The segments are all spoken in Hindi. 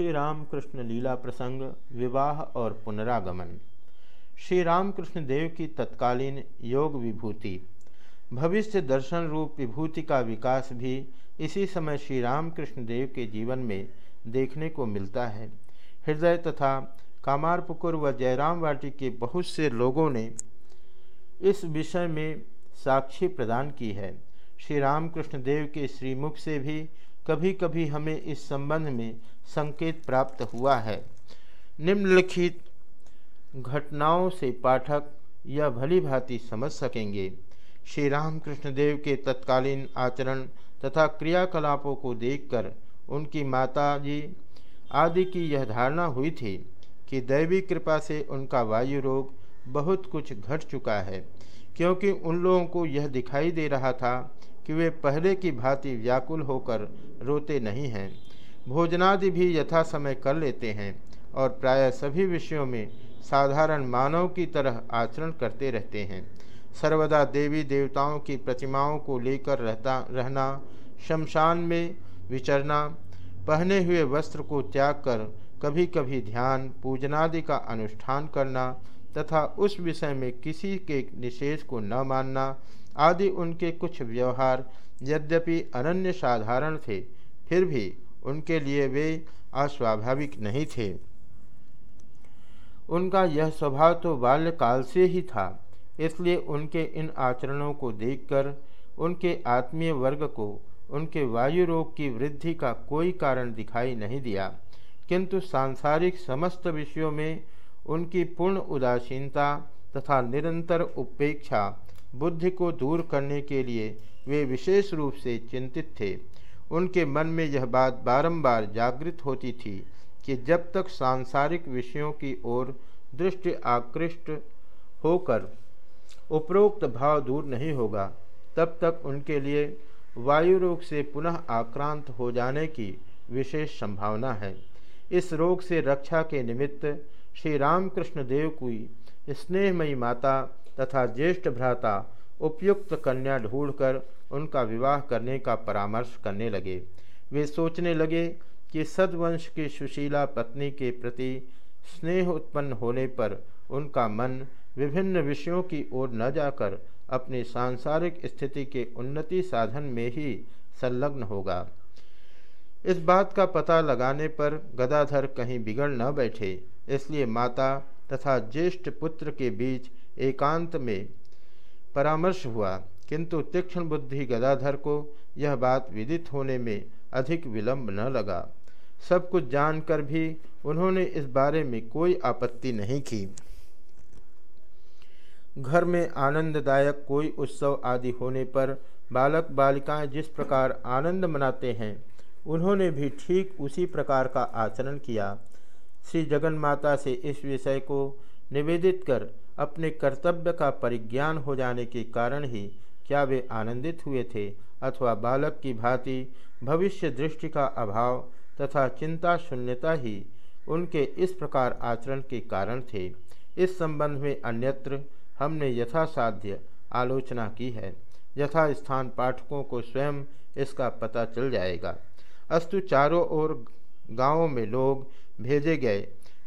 श्री रामकृष्ण लीला प्रसंग, विवाह और पुनरागमन। श्री रामकृष्ण देव की तत्कालीन योग विभूति। भविष्य दर्शन रूप विभूति का विकास भी इसी समय श्री रामकृष्ण देव के जीवन में देखने को मिलता है। हृदय तथा कामारपुकुर व जयराम वाटी के बहुत से लोगों ने इस विषय में साक्षी प्रदान की है। श्री रामकृष्ण देव के श्रीमुख से भी कभी कभी हमें इस संबंध में संकेत प्राप्त हुआ है। निम्नलिखित घटनाओं से पाठक यह भली भांति समझ सकेंगे। श्री रामकृष्ण देव के तत्कालीन आचरण तथा क्रियाकलापों को देखकर उनकी माता जी आदि की यह धारणा हुई थी कि दैवी कृपा से उनका वायु रोग बहुत कुछ घट चुका है। क्योंकि उन लोगों को यह दिखाई दे रहा था कि वे पहले की भांति व्याकुल होकर रोते नहीं हैं। भोजनादि भी यथा समय कर लेते हैं और प्राय सभी विषयों में साधारण मानव की तरह आचरण करते रहते हैं। सर्वदा देवी देवताओं की प्रतिमाओं को लेकर रहता, रहना, शमशान में विचरना, पहने हुए वस्त्र को त्याग कर कभी कभी ध्यान, पूजनादि का अनुष्ठान करना तथा उस विषय में किसी के निषेध को न मानना आदि उनके कुछ व्यवहार यद्यपि अनन्य साधारण थे, फिर भी उनके लिए वे अस्वाभाविक नहीं थे। उनका यह स्वभाव तो बाल्यकाल से ही था, इसलिए उनके इन आचरणों को देखकर, उनके आत्मीय वर्ग को, उनके वायु रोग की वृद्धि का कोई कारण दिखाई नहीं दिया, किंतु सांसारिक समस्त विषयों में उनकी पूर्ण उदासीनता तथा निरंतर उपेक्षा बुद्धि को दूर करने के लिए वे विशेष रूप से चिंतित थे। उनके मन में यह बात बारंबार जागृत होती थी कि जब तक सांसारिक विषयों की ओर दृष्टि आकृष्ट होकर उपरोक्त भाव दूर नहीं होगा, तब तक उनके लिए वायु रोग से पुनः आक्रांत हो जाने की विशेष संभावना है। इस रोग से रक्षा के निमित्त श्री रामकृष्ण देव की स्नेहमयी माता तथा ज्येष्ठ भ्राता उपयुक्त कन्या ढूंढकर उनका विवाह करने का परामर्श करने लगे। वे सोचने लगे कि सदवंश की सुशीला पत्नी के प्रति स्नेह उत्पन्न होने पर उनका मन विभिन्न विषयों की ओर न जाकर अपनी सांसारिक स्थिति के उन्नति साधन में ही संलग्न होगा। इस बात का पता लगाने पर गदाधर कहीं बिगड़ न बैठे। इसलिए माता तथा ज्येष्ठ पुत्र के बीच एकांत में परामर्श हुआ, किंतु तीक्ष्ण बुद्धि गदाधर को यह बात विदित होने में अधिक विलंब न लगा। सब कुछ जानकर भी उन्होंने इस बारे में कोई आपत्ति नहीं की। घर में आनंददायक कोई उत्सव आदि होने पर बालक बालिकाएँ जिस प्रकार आनंद मनाते हैं, उन्होंने भी ठीक उसी प्रकार का आचरण किया। श्री जगन माता से इस विषय को निवेदित कर अपने कर्तव्य का परिज्ञान हो जाने के कारण ही क्या वे आनंदित हुए थे अथवा बालक की भांति भविष्य दृष्टि का अभाव तथा चिंता शून्यता ही उनके इस प्रकार आचरण के कारण थे। इस संबंध में अन्यत्र हमने यथासाध्य आलोचना की है। यथा स्थान पाठकों को स्वयं इसका पता चल जाएगा। अस्तु चारों ओर गाँवों में लोग भेजे गए।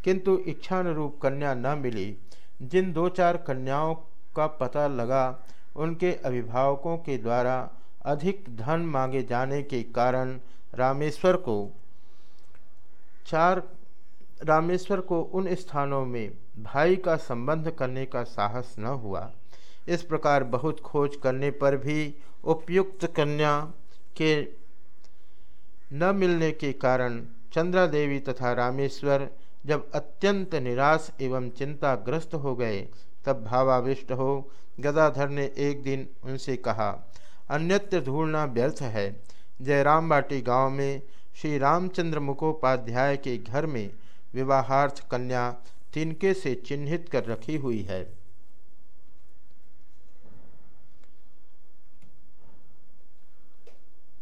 किंतु इच्छानुरूप कन्या न मिली। जिन दो चार कन्याओं का पता लगा, उनके अभिभावकों के द्वारा अधिक धन मांगे जाने के कारण रामेश्वर को चार, रामेश्वर को उन स्थानों में भाई का संबंध करने का साहस न हुआ। इस प्रकार बहुत खोज करने पर भी उपयुक्त कन्या के न मिलने के कारण चंद्रा देवी तथा रामेश्वर जब अत्यंत निराश एवं चिंताग्रस्त हो गए, तब भावाविष्ट हो गदाधर ने एक दिन उनसे कहा, अन्यत्र ढूंढना व्यर्थ है। जयराम बाटी गाँव में श्री रामचंद्र मुखोपाध्याय के घर में विवाहार्थ कन्या तिनके से चिन्हित कर रखी हुई है।